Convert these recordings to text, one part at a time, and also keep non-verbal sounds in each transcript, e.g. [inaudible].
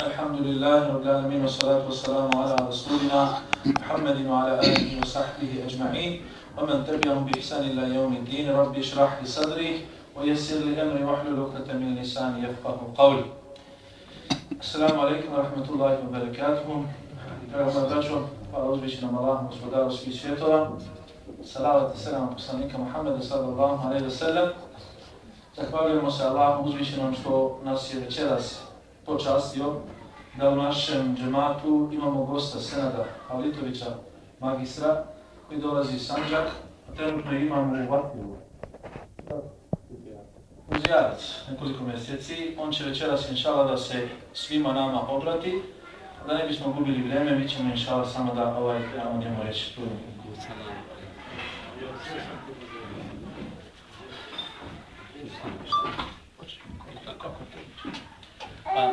الحمد لله رب العالمين والصلاة والسلام على رسولنا محمد وعلى آله وصحبه أجمعين ومن تبعهم بإحسان إلى يوم الدين رب اشرح لي صدري ويسر لي أمري واحلل عقدة من لساني يفقه قولي السلام عليكم ورحمة الله وبركاته Draga braćo, hvala uzvišenom Allahom, gospodaru svih svjetova. Salavat i selam poslanika Muhammeda sallallahu alaihi wa sallam. Zahvaljujemo se Allahom uzvišenom što nas je večeras počastio da u našem džematu imamo gosta Senada Halitovića, magistra, koji dolazi iz Sanđak, a trenutno imamo u Vatnivu. Uzijarac, nekoliko mjeseci. On će večeras inšala da se svima nama obrati. Da ne bismo gubili vreme, mi ćemo inšala samo da ovaj, ja o njemu reći. أعوذ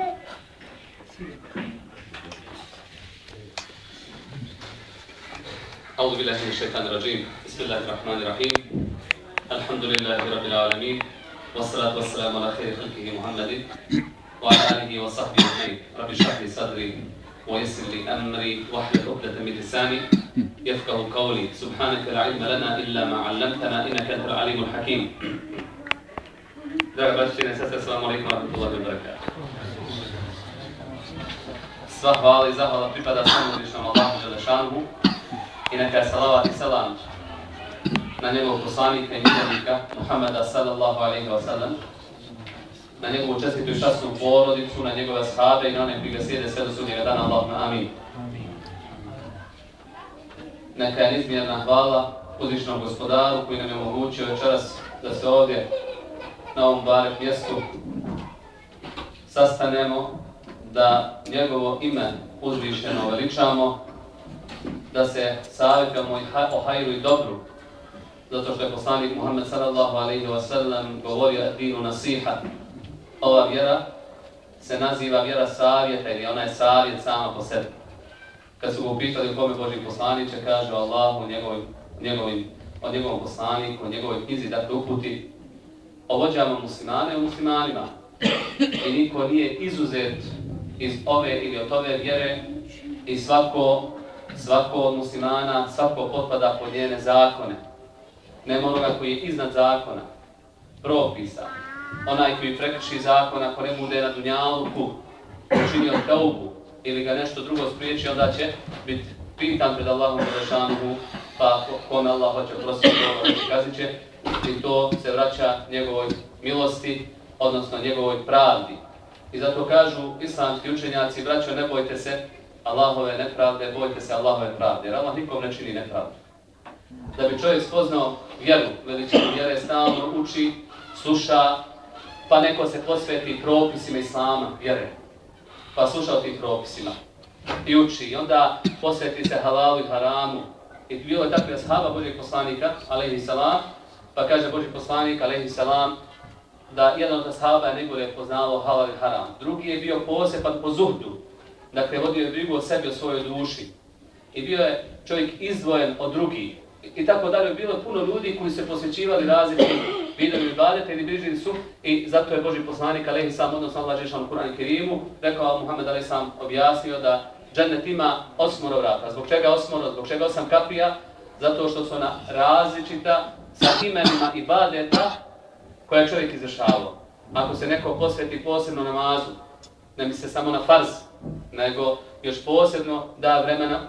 بالله من الشيطان الرجيم. بسم الله الرحمن الرحيم. الحمد لله رب العالمين. والصلاة والسلام على خير خلقه محمد وعلى آله وصحبه أجمعين. رب اشرح لي صدري ويسر لي أمري واحلل عقدة من لساني يفقه قولي. سبحانك لا علم لنا إلا ما علمتنا إنك أنت العليم الحكيم. Draga braći i sestre, assalamu Sva hvala i zahvala pripada samo uzvišnom Allahu Đelešanuhu i neka je salavat i salam na njegovog poslanika i miljenika Muhammeda sallallahu alaihi wa sallam, na njegovu čestitu i šastnu porodicu, na njegove shabe i na one koji ga slijede sve do sudnjega dana, Allahumma amin. Neka je nizmjerna hvala uzvišnom gospodaru koji nam je omogućio večeras da se ovdje na ovom barek mjestu sastanemo, da njegovo ime uzvišeno veličamo, da se savjetujemo o hajru i dobru, zato što je poslanik Muhammed sallallahu alaihi wa sallam govorio dinu nasiha. Ova vjera se naziva vjera savjeta ili ona je savjet sama po sebi. Kad su ga upitali u kome Boži poslaniće, kaže Allahu njegovim, njegovim, o njegovom poslaniku, o njegovoj knjizi, dakle uputi o vođama muslimane u muslimanima. I niko nije izuzet iz ove ili od ove vjere i svako svako od muslimana, svako potpada pod njene zakone. Nema onoga koji je iznad zakona, propisa. Onaj koji prekrši zakona, ako ne bude na dunjaluku, učinio teubu ili ga nešto drugo spriječi, onda će biti pitan pred Allahom Đelešanuhu, pa kome Allah hoće prositi ovo kazit će, i to se vraća njegovoj milosti, odnosno njegovoj pravdi. I zato kažu islamski učenjaci, braćo, ne bojte se, Allahove nepravde, bojte se Allahove pravde, jer Allah nikom ne čini nepravdu. Da bi čovjek spoznao vjeru, veličinu vjere, stalno uči, sluša, pa neko se posveti propisima Islama, vjere, pa sluša o tim propisima i uči. I onda posveti se halalu i haramu. I bilo je takve ashaba Božeg poslanika, alaihi salam, pa kaže Boži poslanik, alaihi salam, da jedan od ashaba je najbolje poznalo halal i haram. Drugi je bio poseban po zuhdu, dakle vodio je brigu o sebi, o svojoj duši. I bio je čovjek izdvojen od drugih. I tako dalje, bilo puno ljudi koji se posvećivali različitim vidovima ibadeta ili bližili su i zato je Boži poslanik, Alehi sam, odnosno Allah Žešan u Kur'an i Kerimu, rekao Muhammed alaihi sam objasnio da džennet ima osmoro vrata. Zbog čega osmoro? Zbog čega osam kapija? Zato što su ona različita sa imenima ibadeta koja je čovjek izrašavao. Ako se neko posveti posebno namazu, ne misle samo na farz, nego još posebno da vremena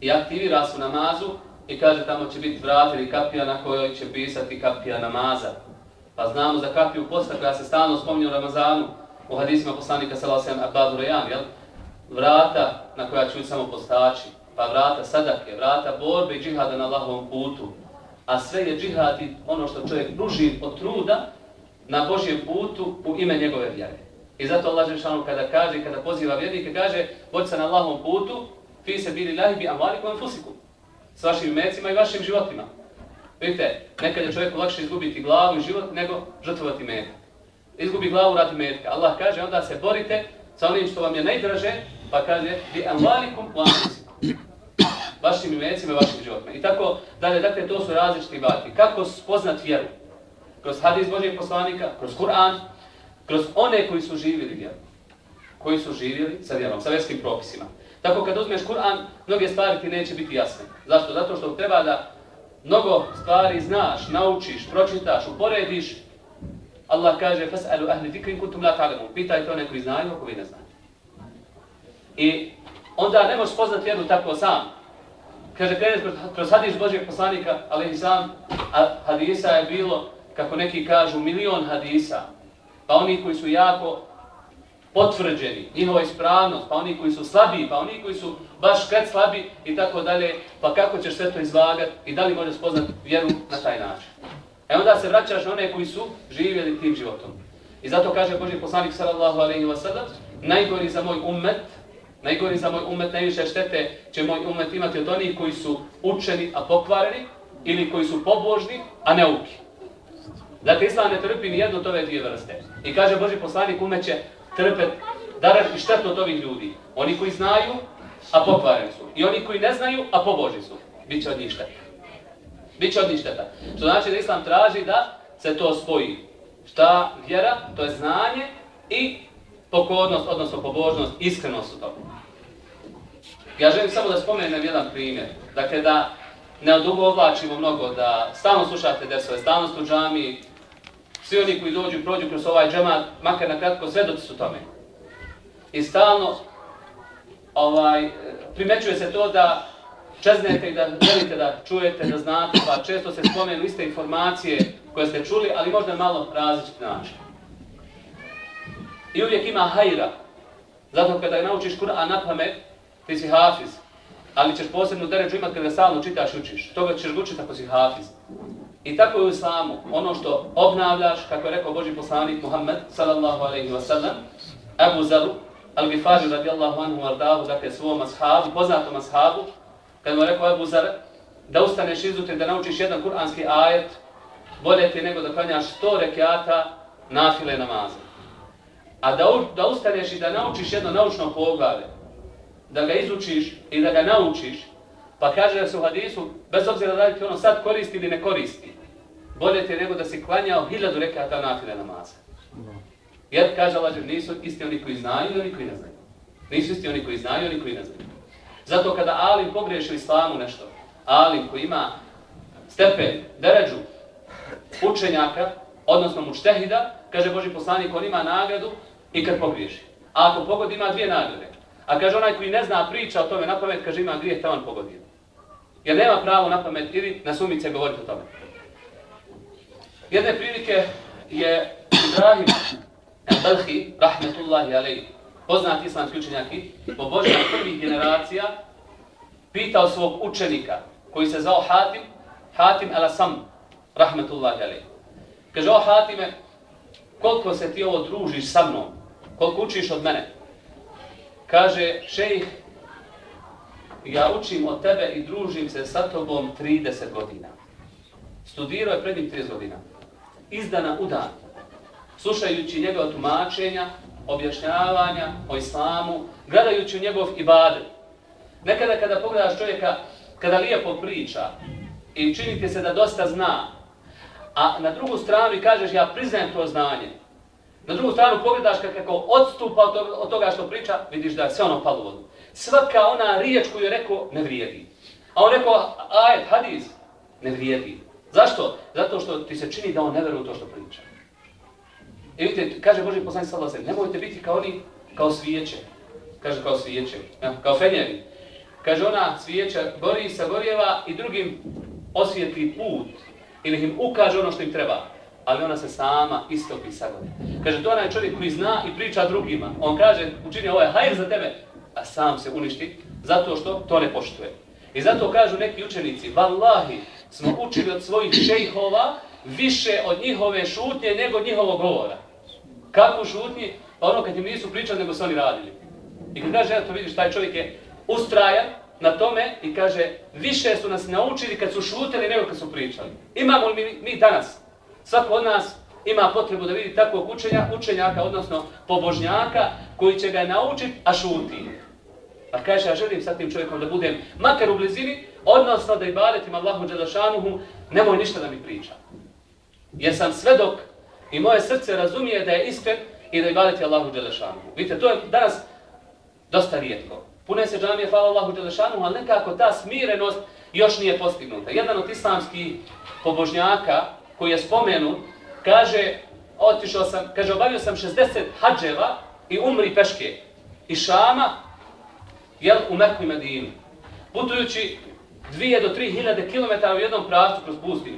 i aktivira su namazu i kaže tamo će biti vrat ili kapija na kojoj će pisati kapija namaza. Pa znamo za kapiju posta koja se stalno spominje u Ramazanu u hadisima poslanika Salasem Abadu Rejan, jel? Vrata na koja će samo postači, pa vrata sadake, vrata borbe i džihada na Allahovom putu. A sve je džihad i ono što čovjek pruži od truda na Božjem putu u ime njegove vjere. I zato Allah Žešanu kada kaže, kada poziva vjernike, kaže Bodi se na Allahom putu, fi se bili lahi bi amalikom fusikum. S vašim mecima i vašim životima. Vidite, nekad je čovjeku lakše izgubiti glavu i život nego žrtvovati metak. Izgubi glavu radi metka. Allah kaže, onda se borite sa onim što vam je najdraže, pa kaže bi amalikum fusikum Vašim mecima i vašim životima. I tako dalje, dakle, to su različiti bati. Kako spoznat vjeru? Kroz hadis Božijeg poslanika, kroz Kur'an, kroz one koji su živjeli vjeru. koji su živjeli sa vjerom, sa vjerskim propisima. Tako kad uzmeš Kur'an, mnoge stvari ti neće biti jasne. Zašto? Zato što treba da mnogo stvari znaš, naučiš, pročitaš, uporediš. Allah kaže, فَسْأَلُوا أَهْلِ ذِكْرِنْ كُنْتُمْ لَا تَعْلَمُوا Pitajte one koji znaju, ako vi ne znate. I onda ne možeš poznati vjeru tako sam. Kaže, kreneš kroz hadis Božijeg poslanika, ali i sam, hadisa je bilo, kako neki kažu, milion hadisa. Pa oni koji su jako potvrđeni, njihova ispravnost, pa oni koji su slabiji, pa oni koji su baš kad slabi i tako dalje, pa kako ćeš sve to izvagati i da li možeš poznati vjeru na taj način. E onda se vraćaš na one koji su živjeli tim životom. I zato kaže Boži poslanik sallallahu alaihi wa sallam, najgori za moj ummet, najgori za moj umet, najviše štete će moj umet imati od onih koji su učeni, a pokvareni, ili koji su pobožni, a neuki. Dakle, Islam ne trpi ni jedno od ove dvije vrste. I kaže Boži poslanik, umet će trpet darat i štetu od ovih ljudi. Oni koji znaju, a pokvareni su. I oni koji ne znaju, a pobožni su. Biće od njih šteta. Biće od njih šteta. Što znači da Islam traži da se to spoji. Šta vjera, to je znanje i pokornost, odnosno pobožnost, iskrenost u tomu. Ja želim samo da spomenem jedan primjer. Dakle, da ne odugovlačimo mnogo, da stalno slušate desove, stalno ste u džami, svi oni koji dođu i prođu kroz ovaj džemat, makar na kratko, svedoci su tome. I stalno ovaj, primećuje se to da čeznete i da želite da čujete, da znate, pa često se spomenu iste informacije koje ste čuli, ali možda malo različit način. I uvijek ima hajra. Zato kada naučiš Kur'an na pamet, ti si hafiz. Ali ćeš posebnu deređu imati kada stalno čitaš i učiš. Toga ćeš učiti ako si hafiz. I tako je u islamu. Ono što obnavljaš, kako je rekao Boži poslanik Muhammed, sallallahu alaihi wa sallam, Abu Zaru, Al-Gifari radijallahu anhu ardahu, dakle svom ashabu, poznatom ashabu, kad mu je rekao Abu Zar, da ustaneš izutim, da naučiš jedan kuranski ajet, bolje ti nego da klanjaš 100 rekiata nafile namaza. A da, da ustaneš i da naučiš jedno naučno poglavlje, da ga izučiš i da ga naučiš, pa kaže da se u hadisu, bez obzira da li ti ono sad koristi ili ne koristi, bolje ti nego da si klanjao hiljadu rekata nafile namaza. Jer, kaže Allah, nisu isti oni koji znaju i oni koji ne znaju. Nisu isti oni koji znaju i oni koji ne znaju. Zato kada Alim pogreši islamu nešto, Alim koji ima stepen, deređu učenjaka, odnosno mučtehida, kaže Boži poslanik, on ima nagradu i kad pogriješi. A ako pogodi, ima dvije nagrade. A kaže onaj koji ne zna priča o tome na pamet, kaže ima grijeh, on pogodio. Jer nema pravo na pamet ili na sumice govoriti o tome. Jedne prilike je Ibrahim Balhi, rahmetullahi alaihi, poznat islamski učenjak i pobožnjak prvih generacija, pitao svog učenika, koji se zvao Hatim, Hatim al-Asam, rahmetullahi alaihi. Kaže, o Hatime, koliko se ti ovo družiš sa mnom, koliko učiš od mene? Kaže, šejh, ja učim od tebe i družim se sa tobom 30 godina. Studirao je prednjih 30 godina. Izdana u dan slušajući njegove tumačenja, objašnjavanja o islamu, gledajući u njegov ibadet. Nekada kada pogledaš čovjeka, kada lijepo priča i činite se da dosta zna, a na drugu stranu kažeš ja priznajem to znanje, na drugu stranu pogledaš kako odstupa od toga što priča, vidiš da je sve ono palo vodu. Svaka ona riječ koju je rekao ne vrijedi. A on rekao, ajet, hadis, ne vrijedi. Zašto? Zato što ti se čini da on ne veruje u to što priča. I vidite, kaže Boži poslanik sallallahu alejhi nemojte biti kao oni kao svijeće. Kaže kao svijeće, ja, kao fenjeri. Kaže ona svijeća gori sa gorjeva i drugim osvijetli put ili im ukaže ono što im treba. Ali ona se sama istopi sagode. Kaže, to onaj čovjek koji zna i priča drugima. On kaže, učini ovo je hajr za tebe, a sam se uništi zato što to ne poštuje. I zato kažu neki učenici, vallahi, smo učili od svojih šejhova više od njihove šutnje nego od njihovog govora. Kako šutnje? Pa ono kad im nisu pričali, nego su oni radili. I kad kaže, to vidiš, taj čovjek je ustrajan na tome i kaže, više su nas naučili kad su šutili nego kad su pričali. Imamo li mi, mi danas? Svako od nas ima potrebu da vidi takvog učenja, učenjaka, odnosno pobožnjaka, koji će ga naučiti, a šuti. Pa kaže, ja želim sa tim čovjekom da budem makar u blizini, odnosno da ibadetim Allahu Đelešanuhu, nemoj ništa da mi priča. Jer sam svedok I moje srce razumije da je iskren i da ibadeti Allahu Đelešanuhu. Vidite, to je danas dosta rijetko. Pune se džamije, hvala Allahu Đelešanuhu, ali nekako ta smirenost još nije postignuta. Jedan od islamskih pobožnjaka koji je spomenut, kaže, otišao sam, kaže, obavio sam 60 hađeva i umri peške I Šama, jel, u Meku i Medinu. Putujući 2 do 3 hiljade kilometara u jednom pravcu kroz pustinu.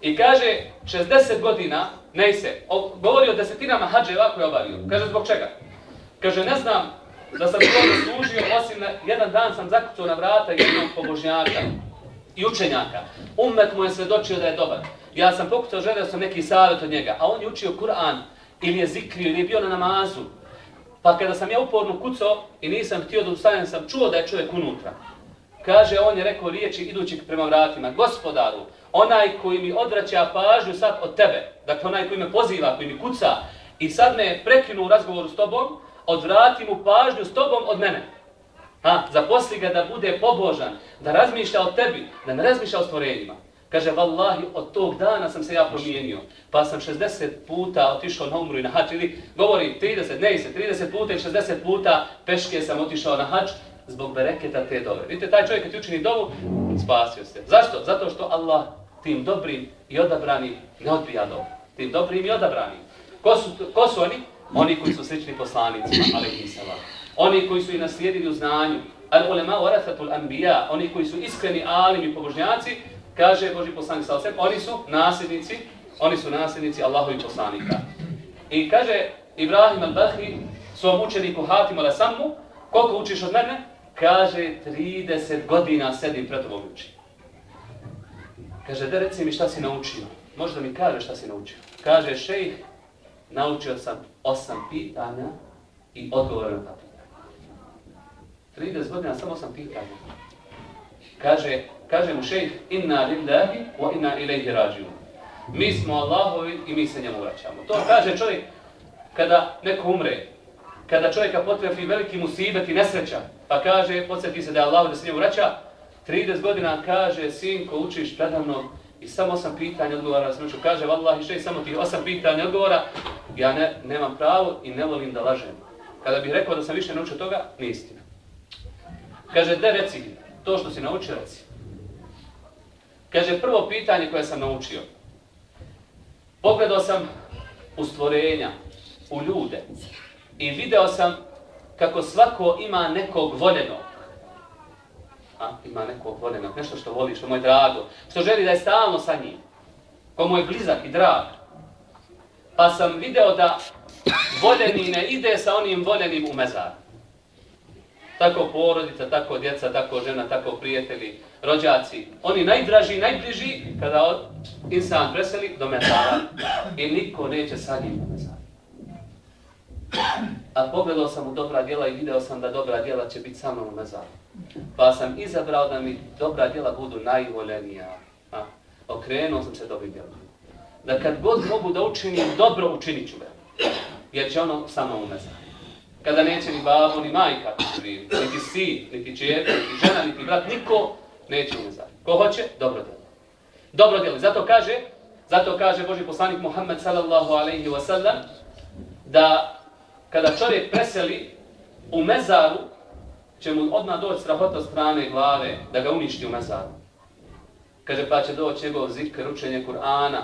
I kaže, 60 godina, ne se, govori o desetinama hađeva koje je obavio. Kaže, zbog čega? Kaže, ne znam da sam to služio, osim na jedan dan sam zakucao na vrata jednog pobožnjaka i učenjaka. Umet mu je svedočio da je dobar. Ja sam pokucao, želeo sam neki savjet od njega, a on je učio Kur'an ili je zikrio ili je bio na namazu. Pa kada sam ja uporno kucao i nisam htio da ustanem, sam čuo da je čovjek unutra. Kaže, on je rekao riječi idući prema vratima, gospodaru, onaj koji mi odvraća pažnju sad od tebe, dakle onaj koji me poziva, koji mi kuca i sad me prekinu u razgovoru s tobom, odvrati mu pažnju s tobom od mene. Ha, zaposli ga da bude pobožan, da razmišlja o tebi, da ne razmišlja o stvorenjima. Kaže, vallahi, od tog dana sam se ja promijenio. Pa sam 60 puta otišao na umru i na hač. Ili govori 30, ne se, 30 puta i 60 puta peške sam otišao na hač zbog bereketa te dove. Vidite, taj čovjek kad ti učini dovu, spasio se. Zašto? Zato što Allah tim dobrim i odabranim ne odbija dovu. Tim dobrim i odabranim. Ko su, ko su oni? Oni koji su slični poslanicima, alaihi salam. Oni koji su i naslijedili u znanju. Al ulema warathatul anbiya, oni koji su iskreni alimi i pobožnjaci, kaže Boži poslanik sa alejhi oni su nasljednici, oni su nasljednici Allahovi poslanika. I kaže Ibrahim al-Bahi svom učeniku Hatim al-Sammu, koliko učiš od mene? Kaže 30 godina sedim pred tobom uči. Kaže, da reci mi šta si naučio. Možda mi kaže šta si naučio. Kaže, šejh, naučio sam osam pitanja i odgovore na ta pitanja. 30 godina samo osam pitanja. Kaže, kaže mu šejh, inna lillahi wa inna ilaihi rađiun. Mi smo Allahovi i mi se njemu vraćamo. To kaže čovjek kada neko umre, kada čovjeka potrefi veliki musibet i nesreća, pa kaže, podsjeti se da je Allah da se njemu vraća, 30 godina kaže, sinko, učiš predavno i samo osam pitanja odgovara na smrću. Kaže, vallahi, šejh samo tih osam pitanja odgovora, ja ne, nemam pravo i ne volim da lažem. Kada bih rekao da sam više naučio toga, nije istina. Kaže, da reci, to što si naučio, reci. Kaže, prvo pitanje koje sam naučio. Pogledao sam u stvorenja, u ljude i video sam kako svako ima nekog voljenog. A, ima nekog voljenog, nešto što voli, što mu je drago, što želi da je stalno sa njim, ko mu je blizak i drag. Pa sam video da voljeni ne ide sa onim voljenim u mezar. Tako porodica, tako djeca, tako žena, tako prijatelji, rođaci. Oni najdraži, najbliži kada od insan preseli do mezara i niko neće sa njim do mezar. A pogledao sam u dobra djela i video sam da dobra djela će biti sa mnom u mezaru. Pa sam izabrao da mi dobra djela budu najvoljenija. A, okrenuo sam se dobrim djelom. Da kad god mogu da učinim dobro, učinit ću ga. Jer će ono samo u mezaru. Kada neće ni babo, ni majka, niti sin, niti čerka, niti žena, niti brat, niko neće u. Ko hoće, dobro djelo. Dobro djelo. Zato kaže, zato kaže Boži poslanik Muhammed sallallahu alaihi wa sallam, da kada čovjek preseli u mezaru, će mu odmah doći strahota strane glave da ga uništi u mezaru. Kaže, pa će doći njegov zikr, učenje Kur'ana,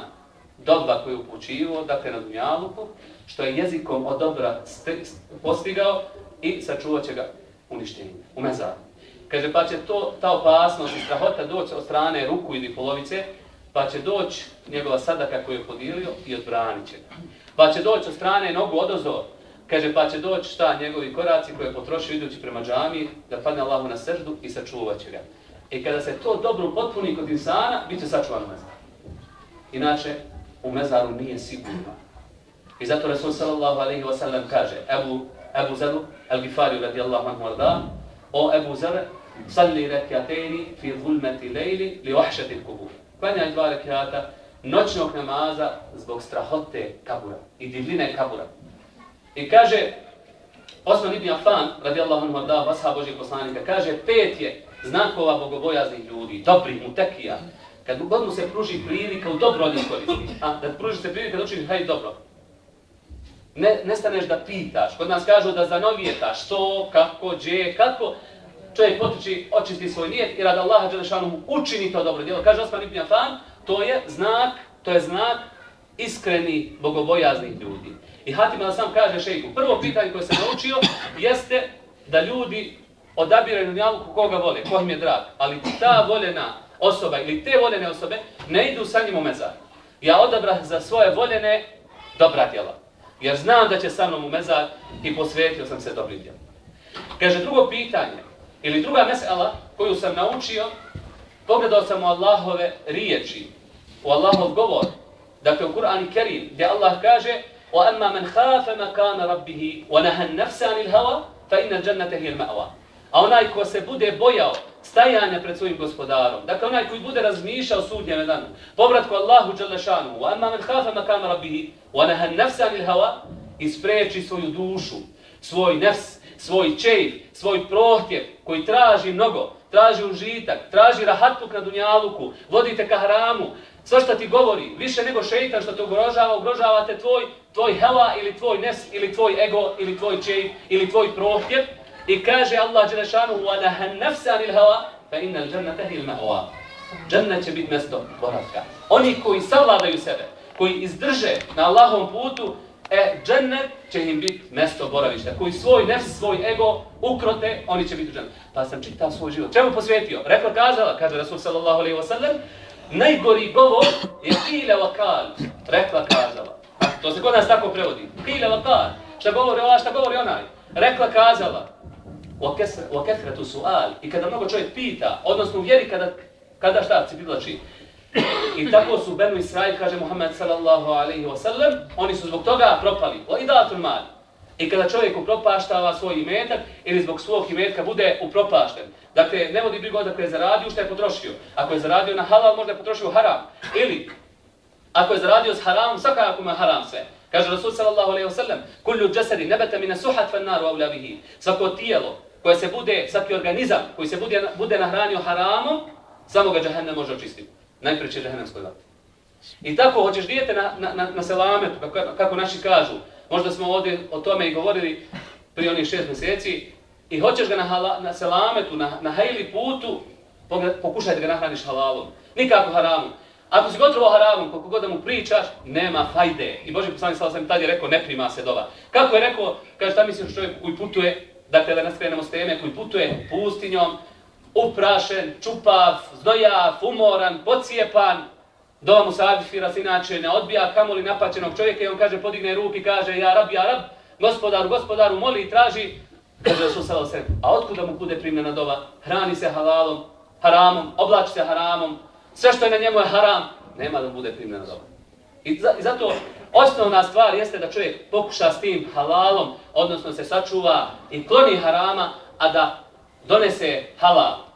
dobra koju upućivo, dakle na dunjaluku, što je jezikom od dobra postigao i sačuvat će ga uništenje u mezaru. Kaže, pa će to, ta opasnost i strahota doći od strane ruku ili polovice, pa će doći njegova sadaka koju je podijelio i odbranit će ga. Pa će doći od strane nogu odozo, Kaže, pa će doći šta njegovi koraci koje je potrošio idući prema džami, da padne Allahu na srždu i sačuvat će ga. I kada se to dobro potpuni kod insana, bit će sačuvan u mezaru. Inače, u mezaru nije sigurno. I zato Rasul sallallahu alaihi wa sallam kaže, Ebu, Ebu Zelu, El Gifari radijallahu anhu arda, o Ebu Zele, salli rekiateni fi zulmeti lejli li vahšetil kubur. Klanjaj dva rekiata noćnog namaza zbog strahote kabura i divline kabura. I kaže, Osman ibn Affan, radijallahu anhu arda, vasha Božih poslanika, kaže, pet je znakova bogobojaznih ljudi, dobrih, mutekija. Kad god mu se pruži prilika, u dobro od koristi. A, da pruži se prilika, da učini, hajde dobro. ne, ne staneš da pitaš. Kod nas kažu da zanovijetaš što, kako, gdje, kako. Čovjek potiči, očisti svoj nijet i rad Allaha Đelešanu mu učini to dobro djelo. Kaže Osman Ibn Afan, to je znak, to je znak iskreni, bogobojaznih ljudi. I Hatim sam kaže šejku, prvo pitanje koje se naučio jeste da ljudi odabiraju dunjaluku koga vole, ko im je drag. Ali ta voljena osoba ili te voljene osobe ne idu sa njim u mezar. Ja odabrah za svoje voljene dobra djela. Jer znam da će sa mnom u mezar i posvetio sam se dobrim djelom. Kaže drugo pitanje, ili druga mesela koju sam naučio, pogledao sam u Allahove riječi, u Allahov govor, dakle u Kur'an i Kerim, gdje Allah kaže وَأَمَّا مَنْ خَافَ مَكَانَ رَبِّهِ وَنَهَا النَّفْسَ عَنِ الْهَوَى فَإِنَّ الْجَنَّةَ هِيَ الْمَأْوَى A onaj ko se bude bojao stajanja pred svojim gospodarom, dakle onaj koji bude razmišljao sudnjeme danu, povratku Allahu Đalešanu, u amma men hafa makama rabihi, u anahan nafsa anil hava, ispreči svoju dušu, svoj nefs, svoj čejf, svoj prohtjev koji traži mnogo, traži užitak, traži rahatluk na dunjaluku, vodite ka hramu, sve što ti govori, više nego šeitan što te ugrožava, ugrožavate tvoj, tvoj hela ili tvoj nes ili tvoj ego ili tvoj čejf ili tvoj prohtjev, I kaže Allah Đelešanu, وَنَهَا النَّفْسَ عَنِ الْهَوَا فَإِنَّ الْجَنَّةَ هِي الْمَهُوَا Džennet će biti mjesto boravka. Oni koji savladaju sebe, koji izdrže na Allahom putu, e, džennet će im biti mjesto boravišta. Koji svoj nefs, svoj ego ukrote, oni će biti u džennet. Pa sam čitao svoj život. Čemu posvetio? Rekla kazala, kaže Rasul sallallahu alaihi wa sallam, najgori govor je kile vakal. Rekla kazala. To se kod nas tako prevodi. Kile vakal. Šta govori ova, šta govori onaj. Rekla kazala. Wa kethretu. I kada mnogo čovjek pita, odnosno u vjeri kada, kada šta se privlači. I tako su Benu Israil, kaže Muhammed sallallahu alaihi ve sellem oni su zbog toga propali. Wa idatul mal. I kada čovjek upropaštava svoj imetak ili zbog svog imetka bude upropašten. Dakle, ne vodi brigu odakle je zaradio, što je potrošio. Ako je zaradio na halal, možda je potrošio haram. Ili, ako je zaradio s haramom, svakako ima haram sve. Kaže Rasul sallallahu alaihi ve sellem: kullu džasadi nebete mine suhat fan naru avla bihi. Svako tijelo koja se bude, svaki organizam koji se bude, bude nahranio haramom, samo ga džahennem može očistiti. Najprije će džahennem svoj. I tako hoćeš dijete na, na, na, na selametu, kako, kako naši kažu. Možda smo ovdje o tome i govorili prije onih šest mjeseci. I hoćeš ga na, hala, na selametu, na, na hajli putu, pokušaj da ga nahraniš halalom. Nikako haramom. Ako si gotovo haramom, koliko god da mu pričaš, nema fajde. I Boži poslanik sallallahu alejhi ve je rekao, ne prima se dova. Kako je rekao, kaže, šta misliš čovjek koji putuje, dakle da nas krenemo s teme, koji putuje pustinjom, uprašen, čupav, znojav, umoran, pocijepan, Dova mu Sabifira se inače ne odbija kamoli napaćenog čovjeka i on kaže, podigne ruke i kaže, ja rab, ja rab, gospodaru, gospodaru, moli i traži. Kaže Rasul sallallahu a otkuda mu bude primljena dova? Hrani se halalom, haramom, oblači se haramom, sve što je na njemu je haram, nema da bude primljena dova. I, za, I zato osnovna stvar jeste da čovjek pokuša s tim halalom, odnosno se sačuva i kloni harama, a da donese halal.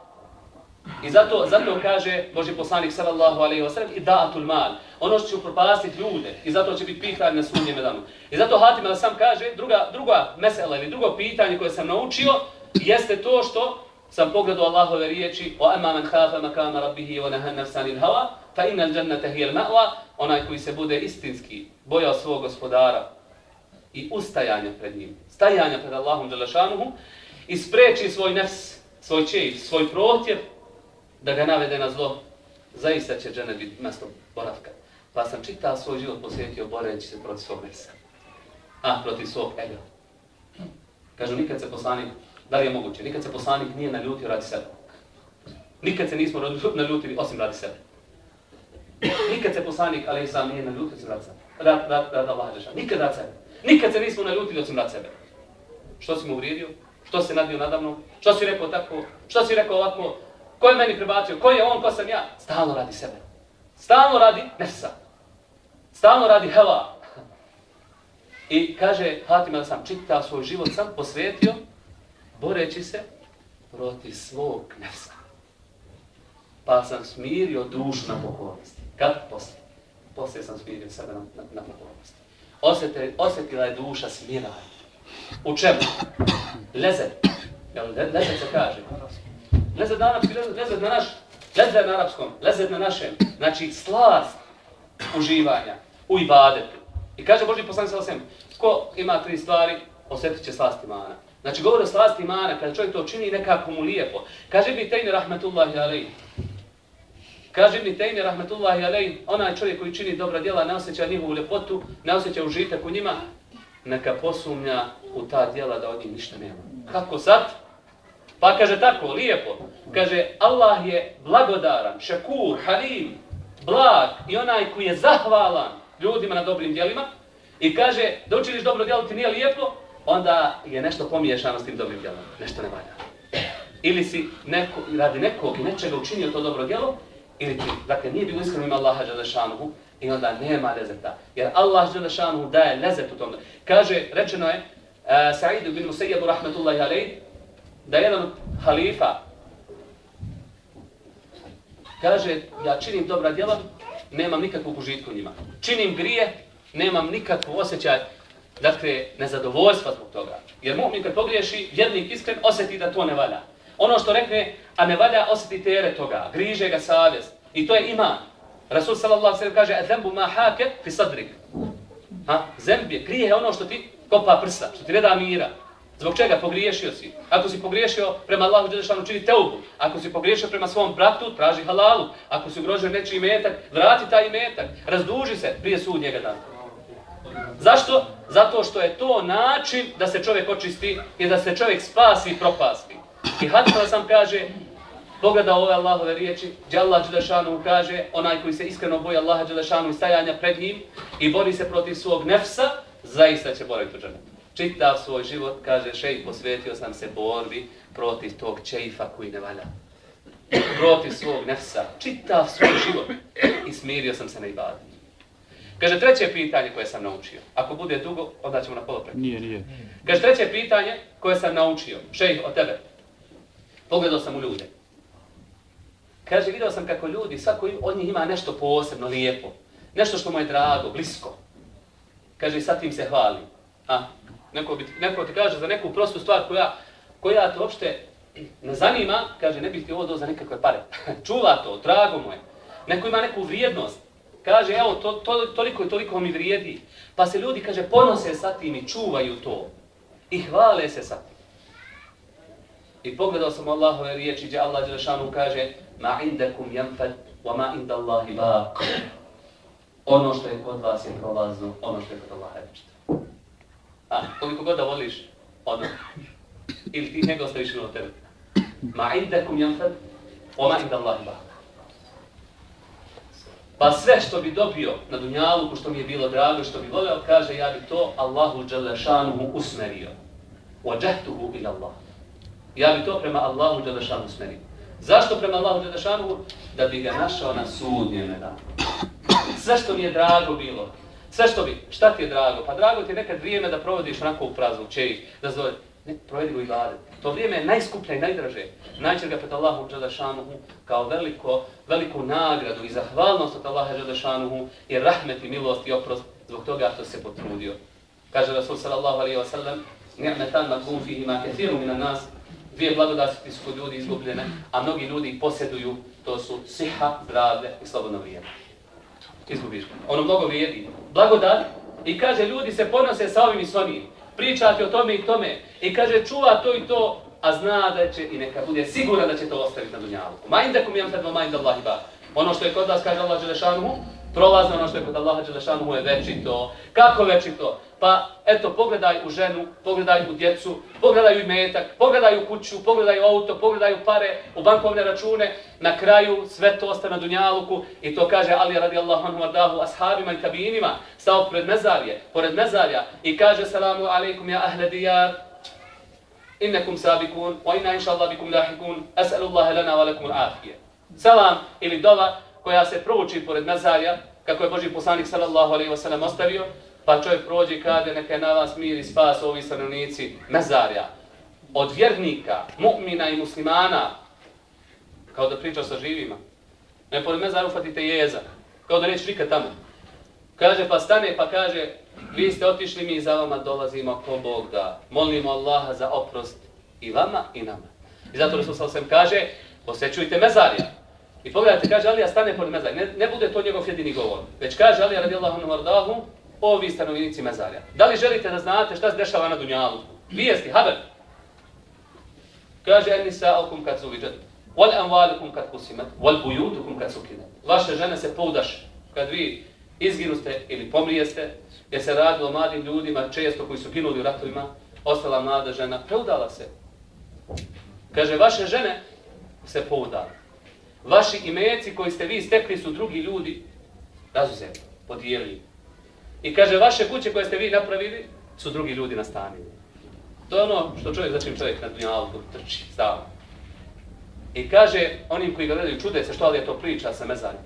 I zato, zato kaže Boži poslanik sallallahu alaihi wa sallam i da'atul mal. Ono što će upropastiti ljude i zato će biti pitanje na sudnjem danu. I zato Hatim da sam kaže, druga, druga mesela ili drugo pitanje koje sam naučio jeste to što sam pogledao Allahove riječi o amma man khafa makama rabbihi wa nahan nafsanil hawa fa inna al jannata hiya al ma'wa onaj koji se bude istinski bojao svog gospodara i ustajanja pred njim stajanja pred Allahom dželešanuhu i spreči svoj nefs svoj čeif, svoj protjev da ga navede na zlo, zaista će džennet biti mjesto boravka. Pa sam čitao svoj život posvetio boreći se protiv svog nefsa. A, protiv svog ega. Kažu, nikad se poslanik, da li je moguće, nikad se poslanik nije naljutio radi sebe. Nikad se nismo naljutili osim radi sebe. Nikad se poslanik, ali sam nije naljutio se rad sebe. Rad, rad, rad Allah Žešan. Nikad rad sebe. Nikad se nismo naljutili osim rad sebe. Što si mu uvrijedio? Što si nadio nadavno? Što si rekao tako? Što si rekao ovako? Ko je meni prebacio? Ko je on, ko sam ja? Stalno radi sebe. Stalno radi nefsa. Stalno radi hela. I kaže Fatima da sam čita svoj život, sam posvetio, boreći se protiv svog nefsa. Pa sam smirio dušna na. Kad? Poslije. Poslije sam smirio sebe na, na, na pokornost. Osjeti, osjetila je duša smiraj. U čemu? Lezet. Jel, lezet se kaže. Lezet na arapski, lezet na naš, lezet na arapskom, lezet na našem. Znači, slast uživanja u ibadetu. I kaže Boži poslanik sa alejhi ko ima tri stvari, osjetit će slast imana. Znači, govori o slast imana, kada čovjek to čini, nekako mu lijepo. Kaže mi Tejne rahmetullahi alej. Kaže mi Tejni rahmetullahi alej, onaj čovjek koji čini dobra djela, ne osjeća njihovu ljepotu, ne osjeća užitak u njima, neka posumnja u ta djela da od njih ništa nema. Kako sad? Pa kaže tako, lijepo. Kaže, Allah je blagodaran, šakur, halim, blag i onaj koji je zahvalan ljudima na dobrim djelima. I kaže, da učiniš dobro djelo ti nije lijepo, onda je nešto pomiješano s tim dobrim djelom. Nešto ne valja. Ili si neko, radi nekog i nečega učinio to dobro djelo, ili ti, dakle, nije bilo iskreno ima Allaha Đelešanuhu i onda nema lezeta. Jer Allah Đelešanuhu daje lezet u tom. Kaže, rečeno je, uh, Sa'id bin Musayyabu rahmetullahi alaih, da je jedan halifa kaže, ja činim dobra djela, nemam nikakvu užitku njima. Činim grije, nemam nikakvu osjećaj, dakle, nezadovoljstva zbog toga. Jer mu'min kad pogriješi, vjernik iskren osjeti da to ne valja. Ono što rekne, a ne valja, osjeti tere toga, griže ga savjest. I to je iman. Rasul sallallahu sallam kaže, a zembu ma hake fi sadrik. Ha? Zemb je, grije je ono što ti kopa prsa, što ti ne da mira. Zbog čega pogriješio si? Ako si pogriješio prema Allahu Đelešanu, čini teubu. Ako si pogriješio prema svom bratu, traži halalu. Ako si ugrožio nečiji imetak, vrati taj imetak. Razduži se prije sudnjega dana. Zašto? Zato što je to način da se čovjek očisti i da se čovjek spasi i propasti. I Hadisa sam kaže, pogleda ove Allahove riječi, gdje Allah Đelešanu kaže, onaj koji se iskreno boji Allaha Đelešanu i stajanja pred njim i bori se protiv svog nefsa, zaista će boriti u dženetu čitav svoj život, kaže šejh, posvetio sam se borbi protiv tog čeifa koji ne valja. Protiv svog nefsa. Čitav svoj život. I smirio sam se na ibadu. Kaže, treće pitanje koje sam naučio. Ako bude dugo, onda ćemo na polo preko. Nije, nije. Kaže, treće pitanje koje sam naučio. Šejh, od tebe. Pogledao sam u ljude. Kaže, vidio sam kako ljudi, svako od njih ima nešto posebno, lijepo. Nešto što mu je drago, blisko. Kaže, i sad tim se hvali. A, neko, bi, neko ti kaže za neku prostu stvar koja, koja te uopšte ne zanima, kaže ne bih ti ovo dao za nekakve pare. [laughs] Čuva to, drago mu je. Neko ima neku vrijednost. Kaže, evo, to, to, toliko i toliko mi vrijedi. Pa se ljudi, kaže, ponose sa tim i čuvaju to. I hvale se sa tim. I pogledao sam Allahove riječi gdje Allah Đelešanu kaže Ma indakum jamfad, wa ma inda Allahi baq. Ono što je kod vas je prolazno, ono što je kod Allaha je večito. A, koliko god da voliš, ono, ili ti nego ostaviš ono tebe. Ma indakum yanfad, ma inda Allahi ba. Pa sve što bi dobio na dunjalu, što mi je bilo drago, što bi voleo, kaže, ja bi to Allahu Đelešanu usmerio. Wajahtuhu ila Allah. Ja bi to prema Allahu Đelešanu smerio. Zašto prema Allahu Đelešanu? Da bi ga našao na sudnjeme danu. Sve što mi je drago bilo, Sve što bi, šta ti je drago? Pa drago ti je nekad vrijeme da provodiš onako u praznu čeji, da zove, ne, provedi go i vlade. To vrijeme je najskuplje i najdraže. Najće ga pred Allahu Đadašanuhu kao veliko, veliku nagradu i zahvalnost od Allaha Đadašanuhu i rahmet i milost i oprost zbog toga što se potrudio. Kaže Rasul sallallahu alaihi wa sallam, ni'metan makum fihi ma kethiru minan nas, dvije blagodati su kod ljudi izgubljene, a mnogi ljudi posjeduju, to su siha, zdravlje i slobodno vrijeme izgubiš. Ono mnogo vrijedi. Blagodat. I kaže, ljudi se ponose sa ovim i s onim. Pričati o tome i tome. I kaže, čuva to i to, a zna da će i neka bude sigura da će to ostaviti na dunjalu. Majndakum jam fedva ma inda Allahi ba. Ono što je kod vas, kaže Allah Želešanuhu, prolazno ono što je kod Allaha Đelešanuhu je večito. Kako večito? Pa eto, pogledaj u ženu, pogledaj u djecu, pogledaj u imetak, pogledaj u kuću, pogledaj u auto, pogledaj u pare, u bankovne račune, na kraju sve to ostane na dunjaluku i to kaže Ali radijallahu anhu ardahu ashabima i tabinima. stao pred mezarje, pored mezarja i kaže salamu alaikum ja ahle dijar, innekum sabikun, wa inna inša Allah bikum lahikun, as'alu Allahe lana wa lakum afije. Salam ili dova koja se prouči pored mezarja, kako je Boži poslanik sallallahu alaihi wasallam ostavio, pa čovjek prođe i kade neka je na vas mir i spas ovi stanovnici mezarja. Od vjernika, mu'mina i muslimana, kao da priča sa živima. Ne pored mezara ufatite jeza, kao da neće nikad tamo. Kaže pa stane pa kaže, vi ste otišli mi za vama dolazimo ko Bog da molimo Allaha za oprost i vama i nama. I zato Resul sam kaže, posjećujte mezarja. I pogledajte, kaže Alija stane pored mezarja. Ne, ne bude to njegov jedini govor. Već kaže Alija radijallahu anhu vardahu, ovi stanovnici mezarja, da li želite da znate šta se dešava na Dunjalu? Vijesti, haber. Kaže, eni sa alkum kad zuviđat, wal amvalukum kad kusimat, wal bujutukum kad sukidat. Vaše žene se poudaše kad vi izginuste ili pomrijeste, jer se radilo o mladim ljudima, često koji su ginuli u ratovima, ostala mlada žena, preudala se. Kaže, vaše žene se poudala. Vaši imeci koji ste vi stekli su drugi ljudi razuzeli, podijelili. I kaže, vaše kuće koje ste vi napravili su drugi ljudi nastanili. To je ono što čovjek, začin čovjek na dunjalku trči, stava. I kaže onim koji ga gledaju, čude se što ali je to priča sa mezanjem.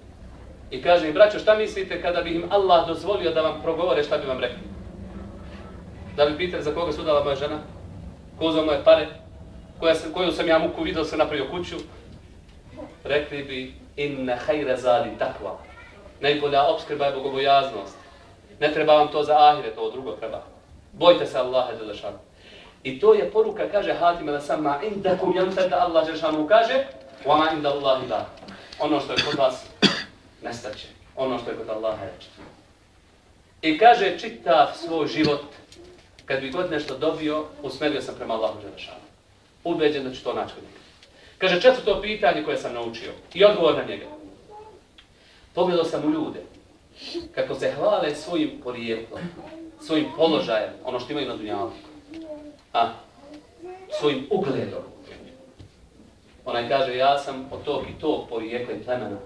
I kaže im, braćo, šta mislite kada bi im Allah dozvolio da vam progovore, šta bi vam rekli? Da bi pitali za koga sudala moja žena? Ko uzao moje pare? Koja sam, koju sam ja muku vidio sam napravio kuću? Rekli bi, inna hajra zadi takva. Najbolja obskrba je bogobojaznost. Ne treba vam to za ahire, to drugo treba. Bojte se Allaha Đelešanu. I to je poruka, kaže Hatim da sama indakum jantad da Allah Đelešanu kaže Wama inda Allahi da. Ono što je kod vas nestaće. Ono što je kod Allaha reče. I kaže čitav svoj život kad bi god nešto dobio, usmerio sam prema Allahu Đelešanu. Ubeđen da ću to naći kod njega. Kaže četvrto pitanje koje sam naučio i odgovor na njega. Pogledao sam u ljude kako se hvale svojim porijeklom, svojim položajem, ono što imaju na dunjalu, a svojim ugledom. Ona kaže, ja sam od tog i tog porijekla i plemena,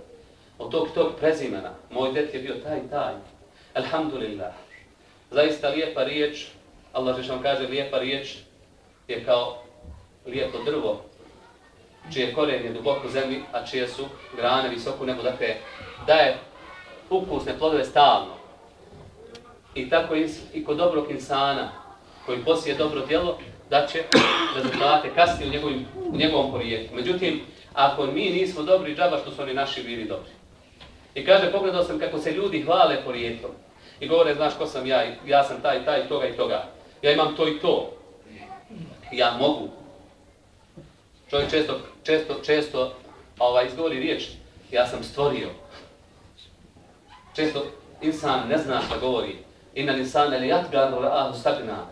od tog i tog prezimena, moj det je bio taj i taj. Alhamdulillah. Zaista lijepa riječ, Allah što vam kaže, lijepa riječ je kao lijepo drvo, čije koren je duboko u zemlji, a čije su grane visoko u nebu, dakle, daje ukusne plodove stalno. I tako i, kod dobrog insana koji posije dobro djelo, da će rezultate kasnije u, njegovim, u njegovom porijeku. Međutim, ako mi nismo dobri, džaba što su oni naši bili dobri. I kaže, pogledao sam kako se ljudi hvale porijekom. I govore, znaš ko sam ja, ja sam taj, taj, toga i toga. Ja imam to i to. Ja mogu. Čovjek često, često, često ovaj, izgovori riječ, ja sam stvorio. Često insan ne zna šta govori. Inna insan ne jatgar ra'ahu stabina.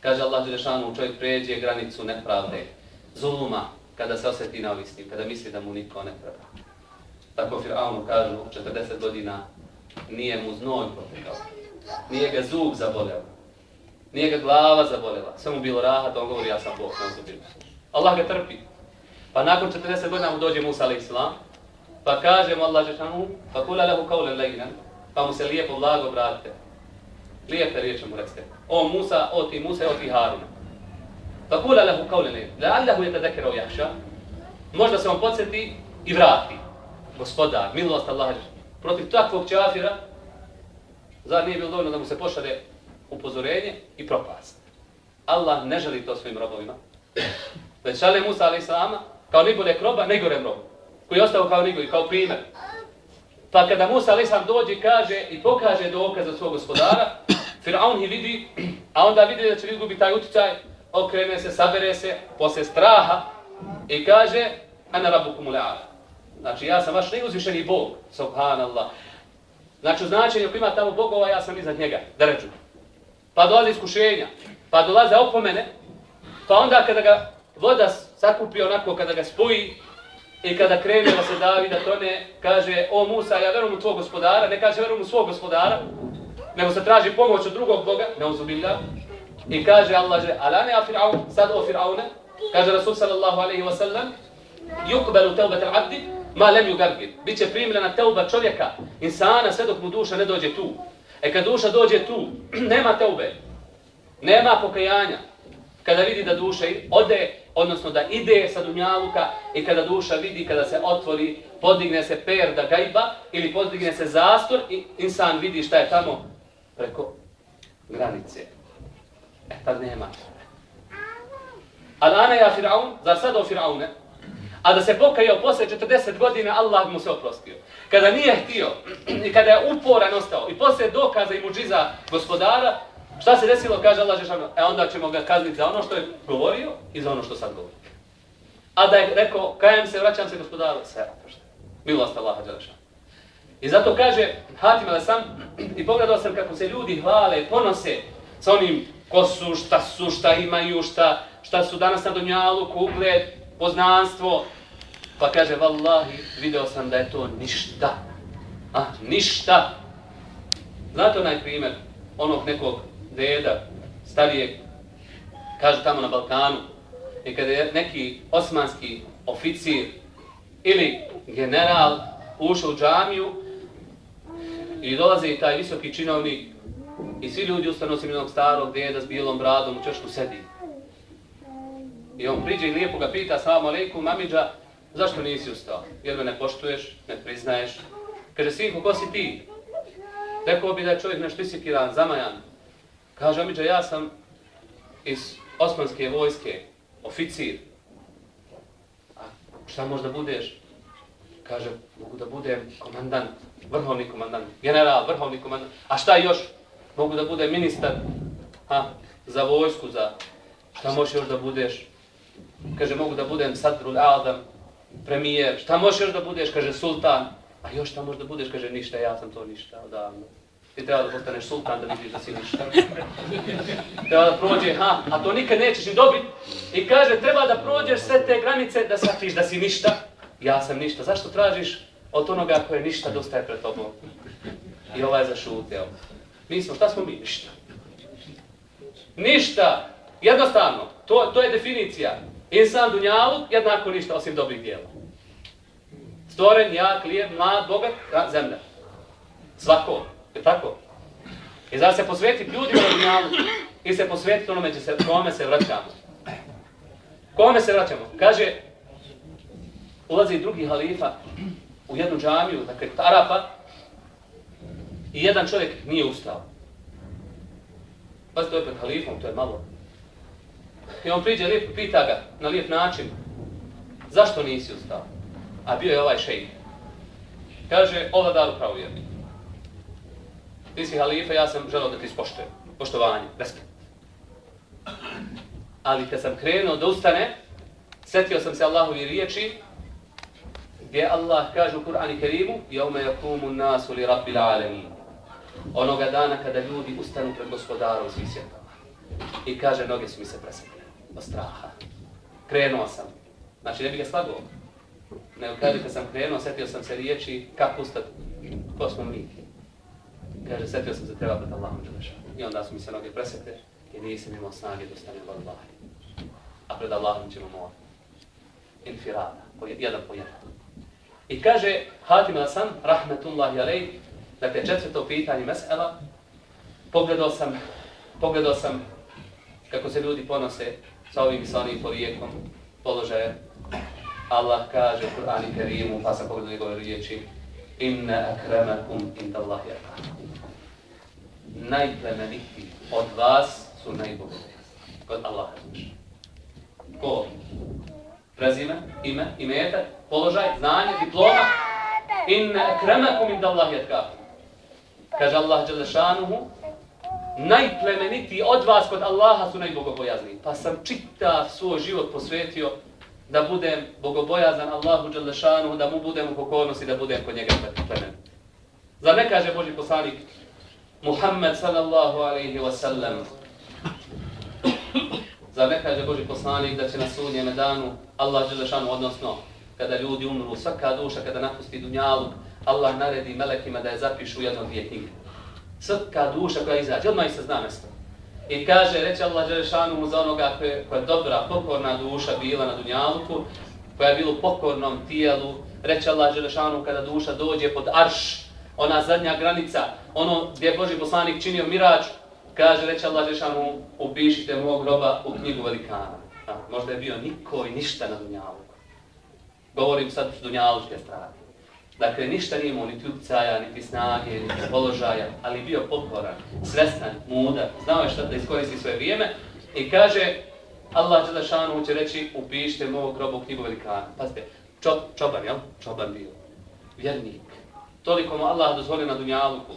Kaže Allah Đelešanu, čovjek pređe granicu nepravde, zuluma, kada se osjeti na ovisnim, kada misli da mu niko ne treba. Tako Fir'aunu kažu, 40 godina nije mu znoj protekao. Nije ga zub zaboleo. Nije ga glava zabolela. Sve mu bilo rahat, on govori, ja sam Bog, ne zubim. Allah ga trpi. Pa nakon 40 godina mu dođe Musa a.s. pa kaže mu Allah Žešanu, pa kula lehu kaulen leginan, pa mu se lijepo blago vratite. Lijepe riječe mu recite. O Musa, o ti Musa, o ti Haruna. Pa kula lehu kaulen leginan, leallahu je tadekera jahša, možda se on podsjeti i vrati. Gospodar, milost Allah Žešanu. Protiv takvog čafira, zar nije bilo dovoljno da mu se pošale upozorenje i propast. Allah ne želi to svojim robovima. Već šalje Musa ali salama, kao najbolje kroba, najgore mrobu, koji je ostao kao najgori, kao primjer. Pa kada Musa ali salam dođe i kaže i pokaže dokaz za svog gospodara, Firaun ih vidi, a onda vidi da će izgubiti taj utjecaj, okrene se, sabere se, posle straha i kaže, ana rabu kumule'ala. Znači, ja sam vaš najuzvišeni Bog, subhanallah. Znači, u značenju, ima tamo Bogova, ja sam iznad njega, da reču. Pa dolaze iskušenja, pa dolaze opomene, pa onda kada ga voda sakupi onako kada ga spoji i kada krene da se davi da tone, kaže o Musa ja verujem u tvog gospodara, ne kaže verujem u svog gospodara, nego se traži pomoć od drugog Boga, ne uzubilja, i kaže Allah že, ala a Fir'aun, sad o Fir'aune, kaže Rasul sallallahu alaihi wa sallam, yukbalu teubat al-abdi, ma lem yugargir. Biće primljena teuba čovjeka, insana, sve dok mu duša ne dođe tu. E kad duša dođe tu, [clears throat] nema teube, nema pokajanja, kada vidi da duša ode, odnosno da ide sa dunjaluka i kada duša vidi, kada se otvori, podigne se perda gajba ili podigne se zastor i insan vidi šta je tamo preko granice. E tad nema. Alana ja Firaun, za sad o Firaune, a da se pokajao posle 40 godina, Allah mu se oprostio. Kada nije htio [clears throat] i kada je uporan ostao i posle dokaza i muđiza gospodara, Šta se desilo, kaže Allah Žešanu, e onda ćemo ga kazniti za ono što je govorio i za ono što sad govori. A da je rekao, kajem se, vraćam se gospodaru, sve oprošte. Milost Allaha Žešanu. I zato kaže Hatim al-Sam, i pogledao sam kako se ljudi hvale, ponose sa onim ko su, šta su, šta imaju, šta, šta su danas na Donjalu, kugle, poznanstvo. Pa kaže, vallahi, video sam da je to ništa. A, ništa. Znate onaj primjer onog nekog deda, starijeg, kaže tamo na Balkanu, i kada je neki osmanski oficir ili general ušao u džamiju i dolaze i taj visoki činovnik i svi ljudi ustanu osim jednog starog deda s bijelom bradom u češku sedi. I on priđe i lijepo ga pita, salamu alaikum, mamiđa, zašto nisi ustao? Jer me ne poštuješ, ne priznaješ. Kaže, sinko, ko si ti? Rekao bi da je čovjek nešto isikiran, zamajan. Kaže, mamiđa, ja sam iz osmanske vojske, oficir. A šta možda budeš? Kaže, mogu da budem komandant, vrhovni komandant, general, vrhovni komandant. A šta još? Mogu da budem ministar ha, za vojsku, za šta možeš još da budeš? Kaže, mogu da budem sadrul adam, premijer. Šta možeš još da budeš? Kaže, sultan. A još šta možeš da budeš? Kaže, ništa, ja sam to ništa odavno. Ti treba da postaneš sultan da vidiš da si ništa. Treba da prođe, ha, a to nikad nećeš ni dobiti. I kaže, treba da prođeš sve te granice da shvatiš da si ništa. Ja sam ništa. Zašto tražiš od onoga koje ništa dostaje pred tobom? I ovaj je zašutio. Mi smo, šta smo mi? Ništa. Ništa. Jednostavno. To, to je definicija. Insan dunjaluk jednako ništa osim dobrih dijela. Stvoren, jak, lijep, mlad, bogat, zemlja. Svako. Je tako? I zato se posveti ljudima na dunjalu i se posvetiti onome će se, kome se vraćamo. Kome se vraćamo? Kaže, ulazi drugi halifa u jednu džamiju, dakle, Arapa, i jedan čovjek nije ustao. Pa to je pred halifom, to je malo. I on priđe lijep, pita ga na lijep način, zašto nisi ustao? A bio je ovaj šejk. Kaže, ovladaru pravo vjerni ti si halifa, ja sam želao da ti ispoštujem. Poštovanje, respekt. Ali kad sam krenuo da ustane, setio sam se Allahovi riječi, gdje Allah kaže u Kur'ani Kerimu, jaume yakumu nasu li rabbil alemin. Onoga dana kada ljudi ustanu pred gospodarom svih svjetova. I kaže, noge su mi se presekle od straha. Krenuo sam. Znači, ne bih ga slagao. Ne kaže, kad sam krenuo, setio sam se riječi, kako ustati, ko smo mi. Kaže, setio sam se treba pred Allahom Đelešanu. I onda su mi se noge presekle i nisam imao snage da stanem od Allahi. A pred Allahom ćemo mora. Infirada, po jedan po jedan. I kaže Hatim al-San, rahmetullahi alej, dakle četvrto pitanje mesela, pogledao sam, pogledao sam kako se ljudi ponose sa ovim i sa onim porijekom, položaje. Allah kaže u Kur'ani Kerimu, pa sam pogledao njegove riječi, inna akramakum inda Allahi akramakum najplemenitiji od vas su najbolji. Kod Allaha znači. Ko? Prezime, ime, imetak, položaj, znanje, diploma. In kremakum inda Allah jetka. Kaže Allah Đelešanuhu, najplemenitiji od vas kod Allaha su najbogobojazni. Pa sam čitav svoj život posvetio da budem bogobojazan Allahu Đelešanuhu, da mu budem u pokornosti, da budem kod njega plemen. Zar ne kaže Boži poslanik, Muhammed sallallahu alaihi wa sallam. Zar ne kaže Boži poslanik da će na sudnjem danu Allah Želešanu, odnosno kada ljudi umru, svaka duša kada napusti dunjalu, Allah naredi melekima da je zapišu jedno dvije knjige. Svaka duša koja izađe, odmah i se zna mesto. I kaže, reče Allah Želešanu mu za onoga koja, koja je dobra, pokorna duša bila na dunjaluku, koja je bila u pokornom tijelu, reče Allah Želešanu kada duša dođe pod arš, ona zadnja granica, ono gdje je Boži poslanik činio mirač, kaže, reće Allah Žešanu, upišite mog groba u knjigu velikana. A, možda je bio niko i ništa na Dunjalu. Govorim sad s Dunjalučke strane. Dakle, ništa nije imao, niti utjecaja, niti snage, niti položaja, ali bio pokoran, svestan, muda, znao je šta da iskoristi svoje vrijeme i kaže, Allah Žešanu će reći, upišite mog groba u knjigu velikana. Pazite, čo, čoban, jel? Čoban bio. Vjernik toliko mu Allah dozvoli na dunjaluku,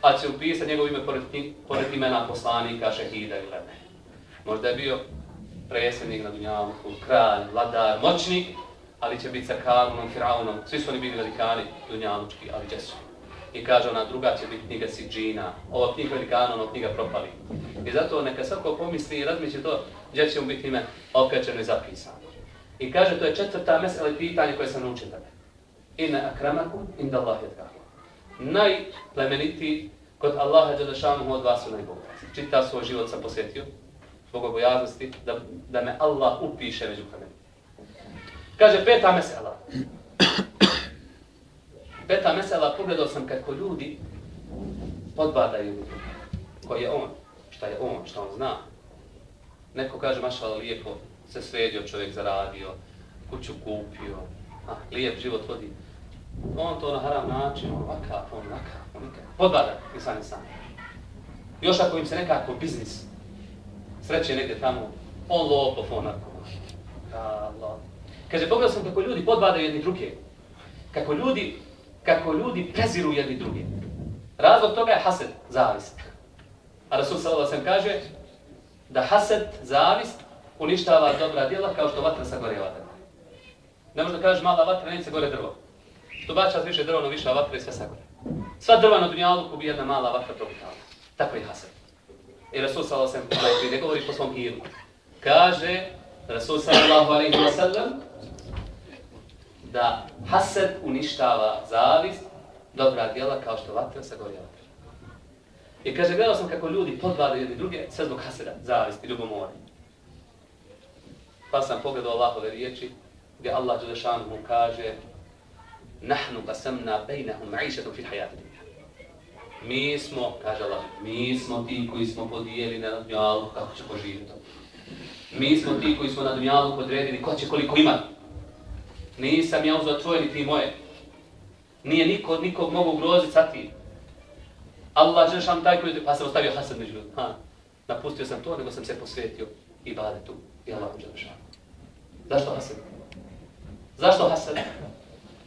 pa će upisati njegov ime pored, pored imena poslanika, šehida i ne. Možda je bio predsjednik na dunjaluku, kralj, vladar, moćnik, ali će biti sa Karunom, Firaunom, svi su oni bili velikani dunjalučki, ali gdje su? I kaže ona druga će biti knjiga Siđina, ova knjiga velikana, ona knjiga propali. I zato neka svako pomisli i razmiće to gdje će mu biti ime okačeno i zapisano. I kaže to je četvrta mesela i pitanje koje sam naučio tebe. Inna akramakum inda Allah je. Najplemenitiji kod Allaha Đelešanu od vas su najbogati. Čita svoj život sam posvetio, bogobojaznosti, da, da me Allah upiše među plemenitiji. Kaže peta mesela. Peta mesela, pogledao sam kako ljudi podbadaju koji je on, šta je on, šta on zna. Neko kaže, mašala, lijepo se sredio, čovjek zaradio, kuću kupio, a, lijep život vodi. On to na haram način, ovakav, on ovakav, on nikak. Podbada, i sam. Još ako im se nekako biznis sreće negdje tamo, on lopov, on narkoman. Allah. Kaže, pogledao sam kako ljudi podbadaju jedni druge. Kako ljudi, kako ljudi preziru jedni druge. Razlog toga je hased, zavist. A Rasul sallallahu sam kaže da hased, zavist uništava dobra djela kao što vatra sagoreva. Ne možda kažeš mala vatra, neće se gore drvo. Što bačaš više drvo, no više vatra i sve sagore. Sva drva na dunjaluku bi jedna mala vatra progutala. Tako je hased. I Rasul sallallahu alejhi ve sellem ne govori po svom hiru. Kaže Rasul sallallahu alejhi ve sellem da hased uništava zavist, dobra djela kao što vatra sa gori vatra. I kaže, gledao sam kako ljudi podvade jedni druge, sve zbog haseda, zavisti, ljubomore. Pa sam pogledao Allahove riječi, gdje Allah Đelešanu mu kaže Nahnu qasamna bejnahum ma'išetu fil hajati dunja. Mi smo, kaže Allah, mi smo ti koji smo podijeli na dunjalu kako će poživjeti. Mi smo ti koji smo na dunjalu podredili ko će koliko imati. Nisam ja uzao tvoje ni ti moje. Nije niko od nikog mogu ugroziti sa ti. Allah žele taj koji... Pa sam ostavio hasad među ljudima. Ha. Napustio sam to, nego sam se posvetio i bade tu. I Allah žele. Zašto hasad? Zašto hasad?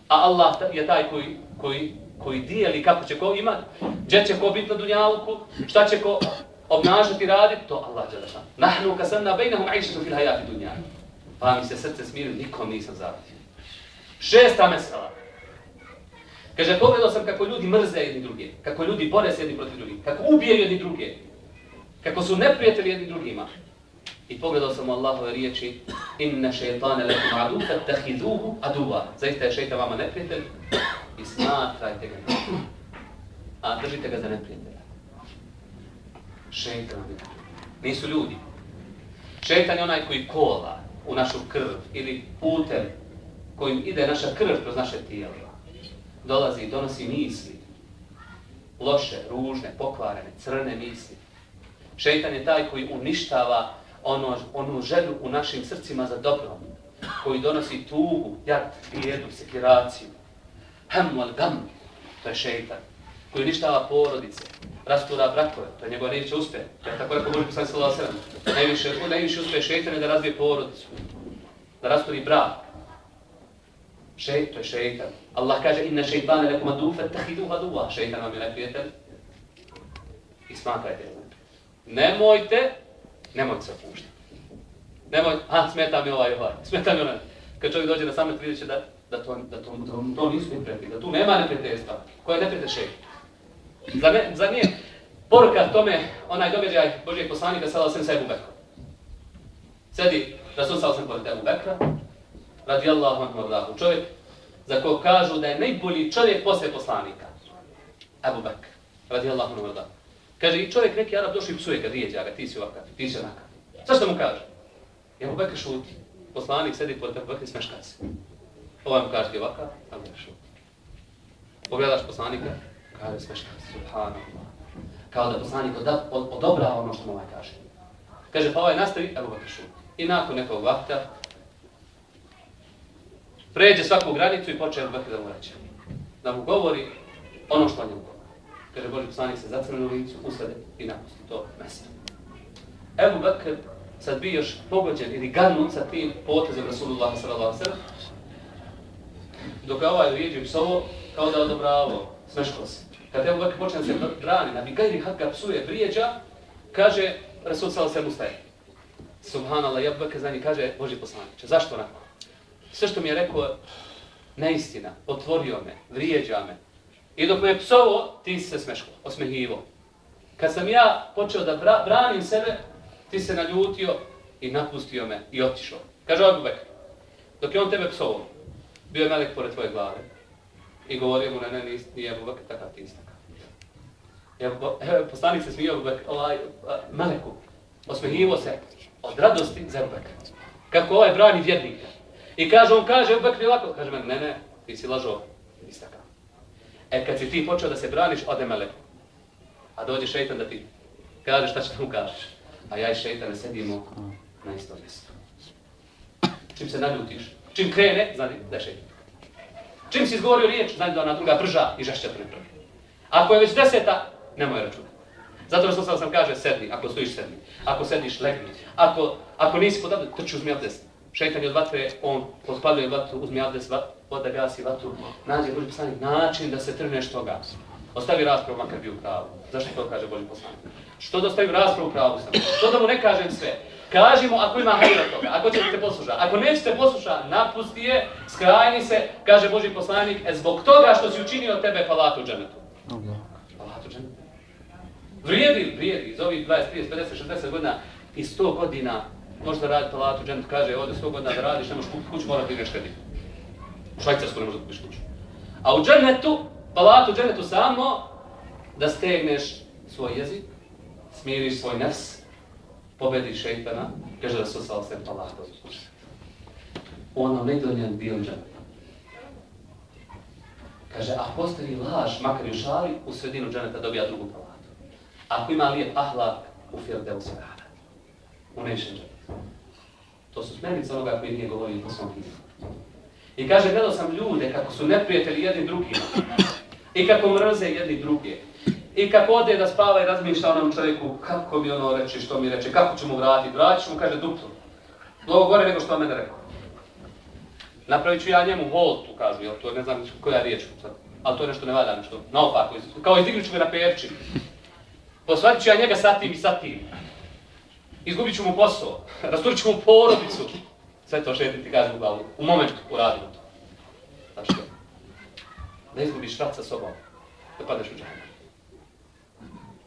A Allah je taj koji, koji, koji dijeli kako će ko imat, gdje će ko biti na dunjaluku, šta će ko obnažati i raditi, to Allah je zašan. Nahnu kasanna bejnahum aišetu fil hajati dunja. Pa mi se srce smirio, nikom nisam zavrtio. Šesta mesela. Kaže, pogledao sam kako ljudi mrze jedni druge, kako ljudi bore se jedni protiv drugih, kako ubijaju jedni druge, kako su neprijatelji jedni drugima. I pogledao sam Allahove riječi, inna šeitane lekum adu, fattahiduhu aduva. Zaista je šeitan vama neprijatelj i smatrajte ga. A držite ga za neprijatelja. Šeitan vam je Nisu ljudi. Šeitan je onaj koji kola u našu krv ili putem kojim ide naša krv kroz naše tijelo, dolazi i donosi misli, loše, ružne, pokvarene, crne misli. Šeitan je taj koji uništava ono, onu želju u našim srcima za dobro, koji donosi tugu, jad, bijedu, sekiraciju. Hem wal gam, to je šeitan, koji uništava porodice, rastura brakove, to je njegova neće uspje. Ja tako rekao Boži poslani Sala sallam, najviše, najviše uspje šeitan je da razbije porodicu, da rasturi brak, Šeit, to je šeitan. Allah kaže, inna šeitane lekum adu, fetahidu aduva. Šeitan vam je neprijatelj. I smatrajte Nemojte, nemojte se opuštati. Nemoj, a, smeta mi ovaj, ovaj, smeta mi onaj. Kad čovjek dođe na samet, vidjet će da, da, to, da, to, da, to nisu neprijatelji, da tu nema neprijateljstva. Koja je neprijatelj šeji? Za, ne, za nije poruka tome, onaj događaj Božijeg poslanika, sada sam sa Ebu Bekra. Sedi, da sam sada sam pored Ebu Bekra, radijallahu anhu Allahu. Čovjek za kog kažu da je najbolji čovjek posle poslanika. Abu Bakr, radijallahu anhu Allahu. Kaže, i čovjek neki Arab došli psuje kad rijeđa ga, ti si ovakav, ti si onakav. Zašto mu kaže? Ja Abu Bakr šuti. Poslanik sedi pod Abu Bakr i smeška se. Ovaj mu kaže ti ovakav, a Bekr šuti. Pogledaš poslanika, kaže smeška se, subhanallah. Kao da poslanik odobra ono što mu ovaj kaže. Kaže, pa ovaj nastavi, Abu Bekr šuti. I nakon nekog vakta, pređe svaku granicu i počne Bekr da mu reće. Da mu govori ono što on njemu govori. Kaže, Boži poslanik se zacrne u licu, usade i napusti to mesto. Ebu Bekr sad bi još pogođen ili ganut sa tim potezom Rasulullah sallallahu sallam, dok je ovaj rijeđe psovo, kao da je odobravo, smeško se. Kad Ebu Bekr počne se brani, da bi gajri had ga psuje, vrijeđa, kaže, Rasul sallallahu sallam ustaje. Subhanallah, Ebu Bekr za njih kaže, Boži poslanik, zašto onako? Sve što mi je rekao, neistina, otvorio me, vrijeđa me. I dok me je psovo, ti si se smeško, osmehivo. Kad sam ja počeo da bra branim sebe, ti se naljutio i napustio me i otišao. Kaže Abu Bekr, dok je on tebe psovo, bio je melek pored tvoje glave. I govorio mu, ne, ne, nis, nije Abu Bekr takav, ti nisi takav. [laughs] Poslanik se smio, ovaj, meleku, osmehivo se od radosti za Abu Bekr. Kako ovaj brani vjernika. I kaže, on kaže, Abu Bekr je lako. Kaže meni, ne, ne, ti si lažo, nisi takav. E kad si ti počeo da se braniš, ode melek. A dođe šeitan da ti kaže šta će mu kažeš. A ja i šeitan sedimo na isto mjestu. Čim se naljutiš, čim krene, znati da je šeitan. Čim si izgovorio riječ, znati da ona druga prža i žešće pripravi. Ako je već deseta, nemoj računati. Zato što sam sam kaže sedni, ako stojiš sedni. Ako sediš, legni. Ako, ako nisi podavljen, trči uzmi abdest. Šeitan je od vatre, on potpaljuje vatru, uzmi abdest, voda gasi vatru. Nađe Boži poslanik način da se trneš toga. Ostavi raspravu, makar bi u pravu. Zašto to kaže Boži poslanik? Što da ostavi raspravu u pravu sam? Što da mu ne kažem sve? Kaži mu ako ima hajra toga, ako ćete te poslušati. Ako nećete poslušati, napusti je, skrajni se, kaže Boži poslanik, e zbog toga što si učinio tebe palatu dženetu. Palatu dženetu. Vrijedi, vrijedi, iz ovih 20, 30, 50, 60 godina i 100 godina možda radi palatu džent kaže ovdje sto godina da radiš, nemaš možeš kupiti kuću, mora da ideš štediti. U Švajcarsku ne možeš da kupiš kuću. A u dženetu, palatu dženetu samo da stegneš svoj jezik, smiriš svoj nefs, pobediš šeitana, kaže da su sa osem palatu. Ono nedonjen dio džennetu. Kaže, a postoji laž, makar i u šali, u sredinu dženeta dobija drugu palatu. Ako ima lijep ahlak, u firdeu se rada. U nešem dženetu. To su smernice onoga koji nije govorio po svom knjigu. I kaže, gledao sam ljude kako su neprijatelji jedni drugima. I kako mrze jedni druge. I kako ode da spava i razmišlja onom čovjeku, kako mi ono reče, što mi reče, kako ću mu vratiti, vratit ću mu, kaže, duplo. Mnogo gore nego što mene rekao. Napravit ću ja njemu voltu, kažu, jel to ne znam koja riječ, sad. ali to je nešto ne valja, nešto naopako, kao izdignut ću ga na perči. Posvatit ću ja njega sa tim i sa tim. Izgubit ću mu posao, [laughs] rasturit ću mu porodicu. Sve to šetim ti kažem u glavu, u momentu uradimo to. Znači što? Da izgubiš rat sa sobom, da padeš u džahnem.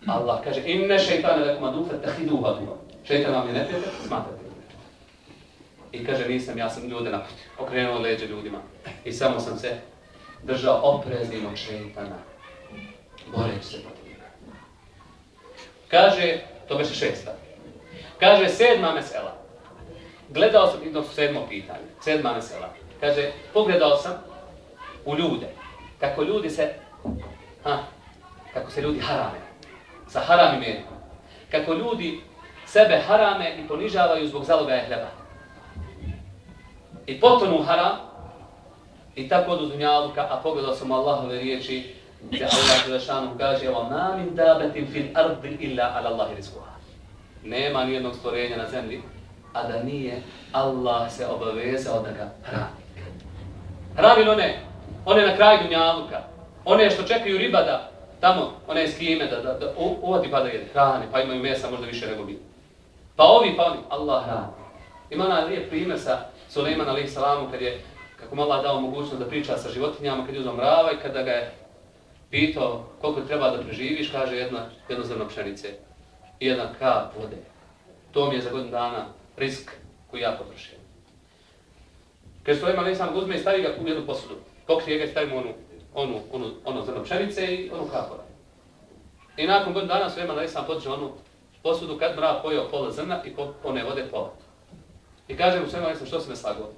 Allah kaže, inne šeitane lekum adufe tahiduha duha. Šeitan vam je neprijatelj, smatrate. I kaže, nisam, ja sam ljude naputio. Okrenuo leđe ljudima. I samo sam se držao opreznim od šeitana. Boreći se protiv njega. Kaže, to beše šesta. Kaže, sedma mesela. Gledao sam, idno su sedmo pitanje, sedma mesela. Kaže, pogledao sam u ljude, kako ljudi se, ha, kako se ljudi harame, sa haramim jedikom. Kako ljudi sebe harame i ponižavaju zbog zalogaja hleba i potonu haram i tako do dunjaluka, a pogledao sam Allahove riječi gdje Allah Đelešanu kaže وَمَا مِنْ دَابَتٍ فِي الْأَرْضِ إِلَّا عَلَى اللَّهِ رِزْقُهَا Nema nijednog stvorenja na zemlji, a da nije Allah se obavezao da ga hrani. Hrani one, one na kraju dunjaluka, one što čekaju riba da tamo, one s kime, da, da, da uvati pa da jede, hrani, pa imaju mesa možda više nego bi. Pa ovi, pa oni, Allah hrani. Ima onaj lijep primjer sa Suleiman alaih salamu kad je, kako mu Allah dao mogućnost da priča sa životinjama, kad je uzao mrava i kada ga je pitao koliko treba da preživiš, kaže jedna, jedno zrno pšenice i jedna kap vode. To mi je za godinu dana risk koji ja potrošim. Kad što ima salamu uzme i stavi ga u jednu posudu, pokrije ga i stavimo onu, onu, onu, ono zrno pšenice i onu kapora. I nakon godinu dana sve ima salamu potrošio onu posudu kad mrav pojao pola zrna i po, one vode pola. I kaže mu svema, nisam, što se me slago?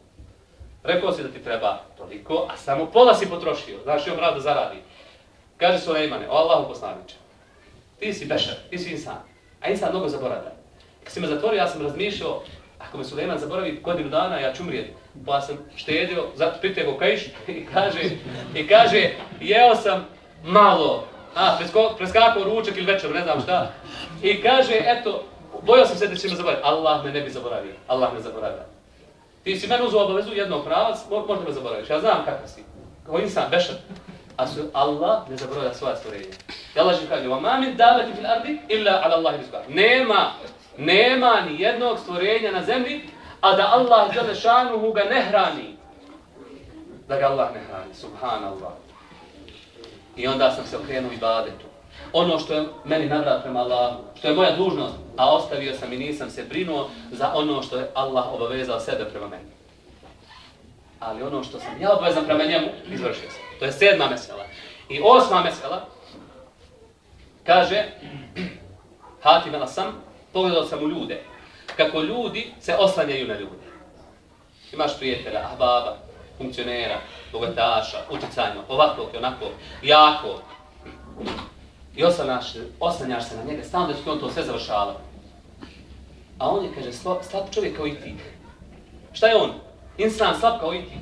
Rekao si da ti treba toliko, a samo pola si potrošio. Znaš, imam rad da zaradi. Kaže Sulejmane, o Allahu poslaniče, ti si bešar, ti si insan, a insan mnogo zaboravlja. Kad si me zatvorio, ja sam razmišljao, ako me Suleiman zaboravi godinu dana, ja ću umrijeti. Pa sam štedio, zato pitao kajiš [laughs] i kaže, i kaže, jeo sam malo, a, preskakao ručak ili večer, ne znam šta. I kaže, eto, bojao sam se da će me zaboraviti. Allah me ne bi zaboravio. Allah me zaboravio. Ti si meni uzao obavezu jednog pravac, možda me zaboraviš. Ja znam kakav si. Kao insan, bešan. A su Allah ne zaboravio svoje stvorenje. I Allah će kaže, وَمَا مِنْ دَابَتِ فِي الْأَرْضِ إِلَّا عَلَى اللَّهِ رِزْقَارِ Nema, nema ni jednog stvorenja na zemlji, a da Allah žele šanuhu ga ne hrani. Da ga Allah ne hrani. Subhanallah. I onda sam se okrenuo ibadetu. Ono što je meni navrat prema Allahu, što je moja dužnost, a ostavio sam i nisam se brinuo za ono što je Allah obavezao sebe prema meni. Ali ono što sam ja obvezan prema njemu, izvršio sam. To je sedma mesela. I osma mesela, kaže, hatimela sam, pogledao sam u ljude, kako ljudi se oslanjaju na ljude. Imaš prijatelja, ahbaba, funkcionera, bogataša, uticajno, ovako i onako, jako. I oslanjaš, oslanjaš se na njega, stavno da će on to sve završava. A on je, kaže, slab čovjek kao i ti. Šta je on? Insan slab kao i ti.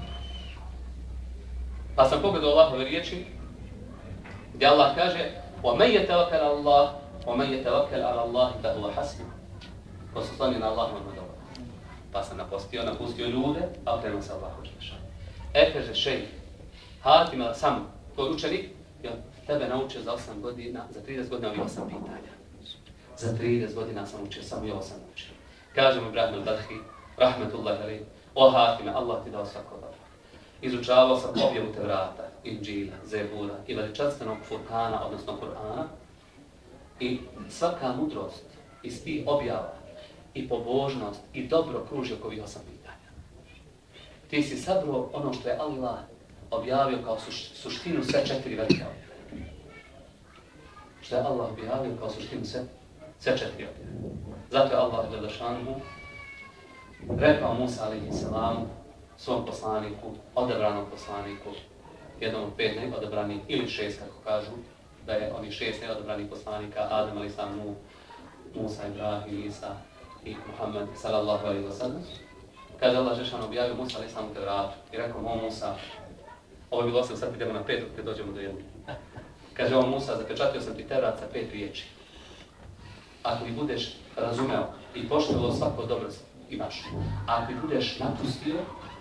Pa sam pogledao Allahove riječi, gdje Allah kaže وَمَنْ يَتَوَكَلَ اللَّهِ وَمَنْ يَتَوَكَلَ عَلَى اللَّهِ فَهُوَ حَسْبُ Ko se sloni na Allahom od dobro. Pa sam napustio, napustio ljude, a okrenuo se Allahu Đelešanu. E, kaže šej, Hatim sam, tvoj učenik, ja tebe naučio za 8 godina, za 30 godina ovih 8 pitanja. Za 30 godina sam učio, samo i 8 učio. Kaže mu Ibrahim al-Badhi, rahmetullahi alaih, o Hatime, Allah ti dao svako dobro. Izučavao sam objavu Tevrata, Inđila, Zebura i veličanstvenog Furkana, odnosno Kur'ana. I svaka mudrost iz tih objava i pobožnost i dobro kruži oko ovih osam pitanja. Ti si sabro ono što je Allah objavio kao suš, suštinu sve četiri velike objave. Što je Allah objavio kao suštinu sve, sve četiri objave. Zato je Allah Đelešanuhu rekao Musa alaihi salam svom poslaniku, odabranom poslaniku, jednom od pet neodebranih ili šest, kako kažu, da je oni šest neodebranih poslanika, Adam alaihi salamu, Musa, Ibrahim, Isa i Muhammed sallallahu alaihi wa sallam. Kaže Allah Žešan objavio Musa alaihi salam u Tevratu i rekao mu Musa, ovo je bilo osam, sad idemo na pet, kad dođemo do jednog. Kaže on Musa, zapečatio sam ti tevrat sa pet riječi. Ako mi budeš razumeo i poštovalo svako dobro imaš. A ako budeš napustio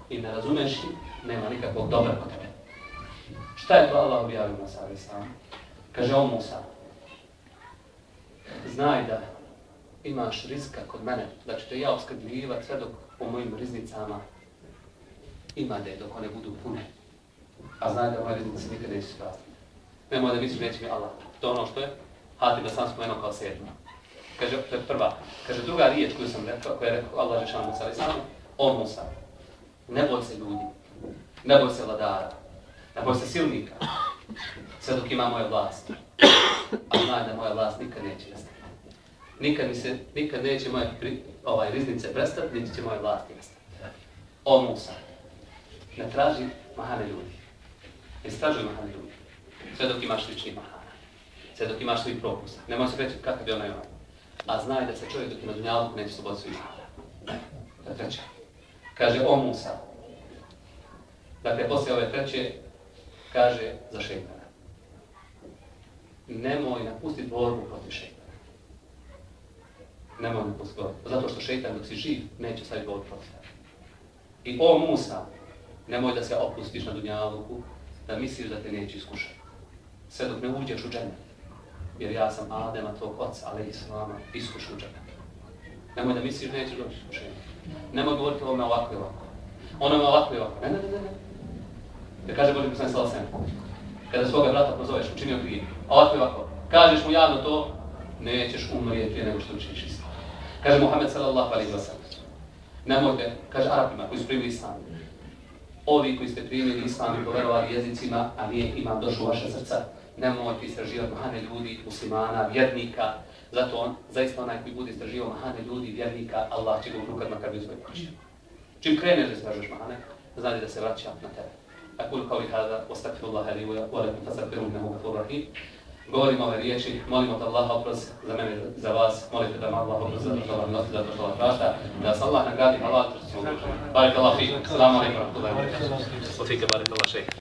i ne razumeš ti, nema nikakvog dobra kod tebe. Šta je to Allah objavio Musa alaihi? Kaže on Musa, znaj da imaš rizika kod mene, da ću te ja oskrbljivati sve dok po mojim riznicama ima da je dok one budu pune. A znaj da ovaj moje riznice nikada neće spasti. Nemoj da misliš neće mi Allah. To ono što je, hati da sam spomenuo kao sedma. Kaže, to je prva. Kaže, druga riječ koju sam rekao, koja je rekao Allah Žešan Musa, ali ono sam, on Musa. Ne boj se ljudi, ne boj se vladara, ne boj se silnika, sve dok ima moja vlast. A znaj da moja vlast nikad neće nestati nikad mi se, nikad neće moje pri, ovaj, riznice prestati, niti će moja vlast nestati. Ono o Musa, ne traži mahane ljudi. Ne stražuj mahane ljudi. Sve dok imaš lični mahana. Sve dok imaš svoj propusta. Ne može se reći kakav je onaj onaj. A znaj da se čovjek dok ima dunjalu neće sloboditi svih Da treća. Kaže, o Musa. Dakle, poslije ove treće, kaže za šeitana. Nemoj napustiti borbu protiv šeitana nemoj napustiti borbu. Zato što šeitan dok si živ, neće staviti borbu protiv I o Musa, nemoj da se opustiš na dunjaluku, da misliš da te neće iskušati. Sve dok ne uđeš u džennet. Jer ja sam Adema, tvog oca, ali i slama, iskušu u. Nemoj da misliš da nećeš doći iskušenje. Nemoj govoriti ovome ovako i ovako. Ono je ovako i ovako. Ne, ne, ne, ne. Da kaže Boži poslani svala sem. Kada svoga brata pozoveš, učinio grije. Ovako i ovako. Kažeš mu javno to, nećeš umrijeti prije nego što učiniš isto. Kaže Muhammed sallallahu alaihi wa sallam. Nemojte, kaže Arapima koji su primili islam. Ovi koji ste primili islam i poverovali jezicima, a nije imam došlo vaše srca, nemojte istraživati mahane ljudi, muslimana, vjernika. Zato on, zaista onaj koji bude istraživao mahane ljudi, vjernika, Allah će ga u rukama kad bi uzmanje. Čim kreneš da istražuješ mahane, znajde da se vraća na tebe. Akul kao i hada, ostakfiru Allah, ali u alaikum fasakfiru ne mogu tu rahim. Govorim ove riječi, molim od Allaha oprost za mene, za vas, molite da vam Allah oprost za to što vam nosi, za to što vam prašta, da vas Allah nagradi, hvala, to. Barik Allah, fi, salamu alaikum, kudaj. Ufike, barik Allah, šeha.